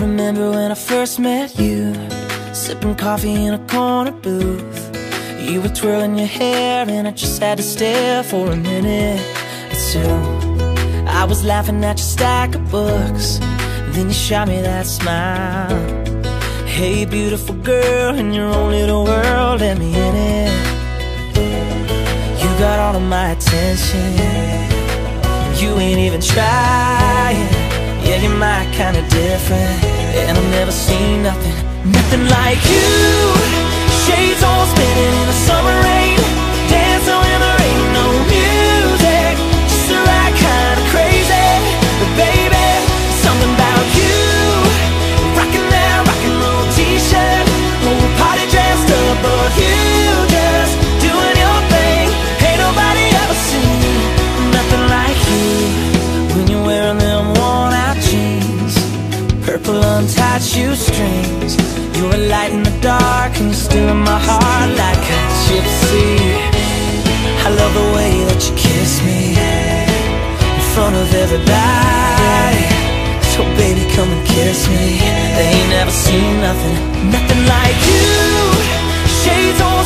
remember when I first met you Sipping coffee in a corner booth. You were twirling your hair and I just had to stare for a minute or two. I was laughing at your stack of books Then you shot me that smile. Hey beautiful girl, in your own little world, let me in it. You got all of my attention. You ain't even trying Yeah, you're my kind of different And I've never seen nothing, nothing like you untied shoestrings You're a light in the dark And still in my heart like a gypsy. I love the way that you kiss me In front of everybody. So baby come and kiss me. They ain't never seen nothing Nothing like you. Shades on